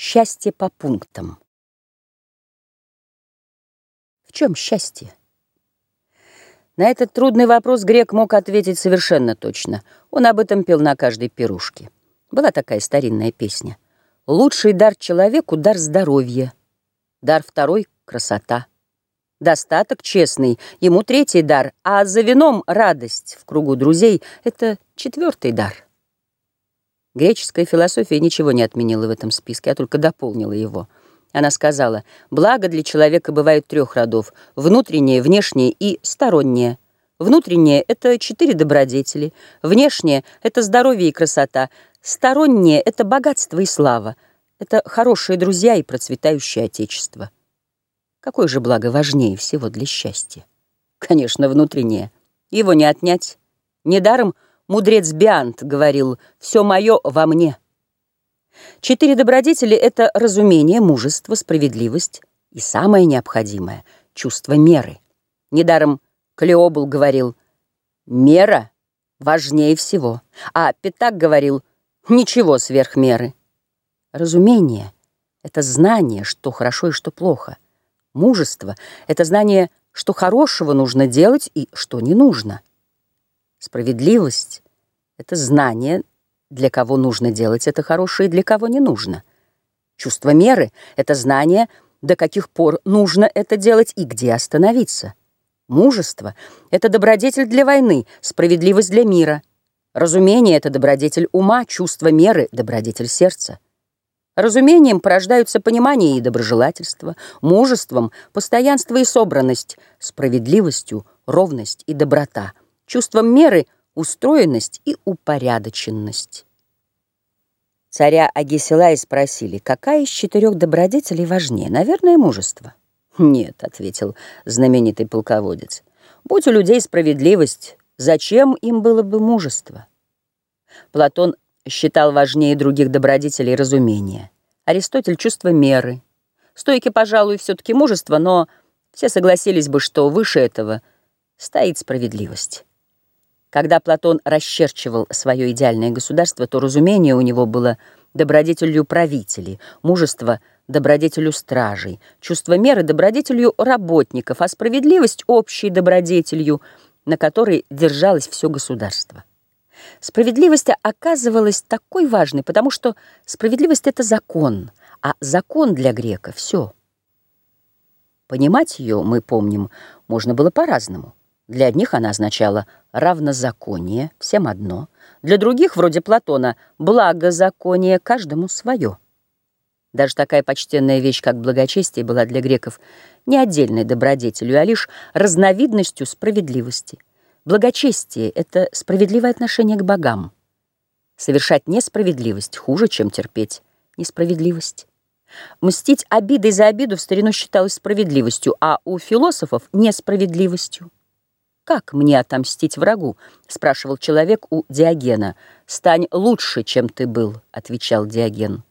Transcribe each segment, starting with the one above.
Счастье по пунктам. В чем счастье? На этот трудный вопрос грек мог ответить совершенно точно. Он об этом пел на каждой пирушке. Была такая старинная песня. «Лучший дар человеку — дар здоровья, дар второй — красота. Достаток честный, ему третий дар, а за вином радость в кругу друзей — это четвертый дар». Греческая философия ничего не отменила в этом списке, а только дополнила его. Она сказала, благо для человека бывает трех родов – внутреннее, внешнее и стороннее. Внутреннее – это четыре добродетели, внешнее – это здоровье и красота, стороннее – это богатство и слава, это хорошие друзья и процветающее отечество. Какое же благо важнее всего для счастья? Конечно, внутреннее. Его не отнять. Недаром – Мудрец Биант говорил «все мое во мне». Четыре добродетели — это разумение, мужество, справедливость и самое необходимое — чувство меры. Недаром Клеобул говорил «мера важнее всего», а Пятак говорил «ничего сверх меры». Разумение — это знание, что хорошо и что плохо. Мужество — это знание, что хорошего нужно делать и что не нужно. Справедливость — это знание, для кого нужно делать это хорошее и для кого не нужно. Чувство меры — это знание, до каких пор нужно это делать и где остановиться. Мужество — это добродетель для войны, справедливость для мира. Разумение — это добродетель ума, чувство меры — добродетель сердца. Разумением порождаются понимание и доброжелательство, мужеством — постоянство и собранность, справедливостью — ровность и доброта — чувством меры устроенность и упорядоченность. Царя Агисилая спросили, какая из четырех добродетелей важнее? Наверное, мужество. «Нет», — ответил знаменитый полководец, — «будь у людей справедливость, зачем им было бы мужество?» Платон считал важнее других добродетелей разумения. Аристотель — чувство меры. Стойки, пожалуй, все-таки мужество, но все согласились бы, что выше этого стоит справедливость. Когда Платон расчерчивал свое идеальное государство, то разумение у него было добродетелью правителей, мужество — добродетелью стражей, чувство меры — добродетелью работников, а справедливость — общей добродетелью, на которой держалось все государство. Справедливость оказывалась такой важной, потому что справедливость — это закон, а закон для грека — все. Понимать ее, мы помним, можно было по-разному. Для одних она означала равнозаконие, всем одно. Для других, вроде Платона, благозаконие, каждому свое. Даже такая почтенная вещь, как благочестие, была для греков не отдельной добродетелью, а лишь разновидностью справедливости. Благочестие — это справедливое отношение к богам. Совершать несправедливость хуже, чем терпеть несправедливость. Мстить обидой за обиду в старину считалось справедливостью, а у философов — несправедливостью. «Как мне отомстить врагу?» — спрашивал человек у Диогена. «Стань лучше, чем ты был», — отвечал Диоген.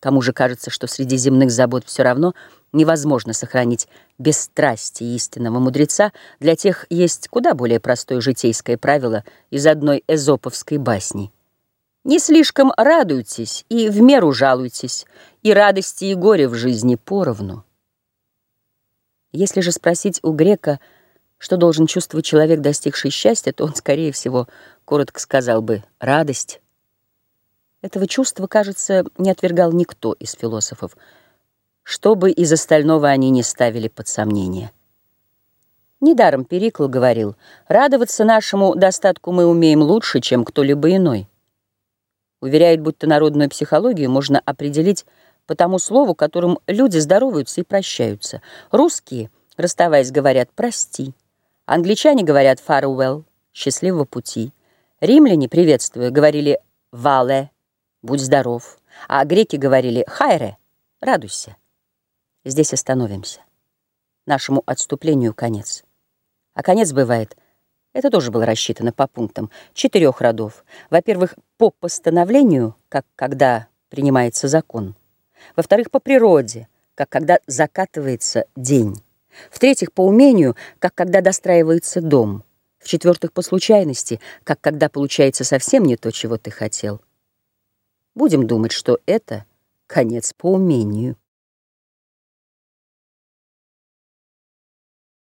Кому же кажется, что среди земных забот все равно невозможно сохранить бесстрастие истинного мудреца, для тех есть куда более простое житейское правило из одной эзоповской басни. «Не слишком радуйтесь и в меру жалуйтесь, и радости и горе в жизни поровну». Если же спросить у грека – что должен чувствовать человек, достигший счастья, то он, скорее всего, коротко сказал бы «радость». Этого чувства, кажется, не отвергал никто из философов, что бы из остального они не ставили под сомнение. Недаром Перикл говорил, радоваться нашему достатку мы умеем лучше, чем кто-либо иной. Уверяет, будто народную психологию можно определить по тому слову, которым люди здороваются и прощаются. Русские, расставаясь, говорят «прости». Англичане говорят «farewell» — «счастливого пути». Римляне, приветствуя, говорили «вале» — «будь здоров», а греки говорили «хайре» — «радуйся». Здесь остановимся. Нашему отступлению конец. А конец бывает, это тоже было рассчитано по пунктам, четырех родов. Во-первых, по постановлению, как когда принимается закон. Во-вторых, по природе, как когда закатывается день. В-третьих, по умению, как когда достраивается дом. В-четвертых, по случайности, как когда получается совсем не то, чего ты хотел. Будем думать, что это конец по умению.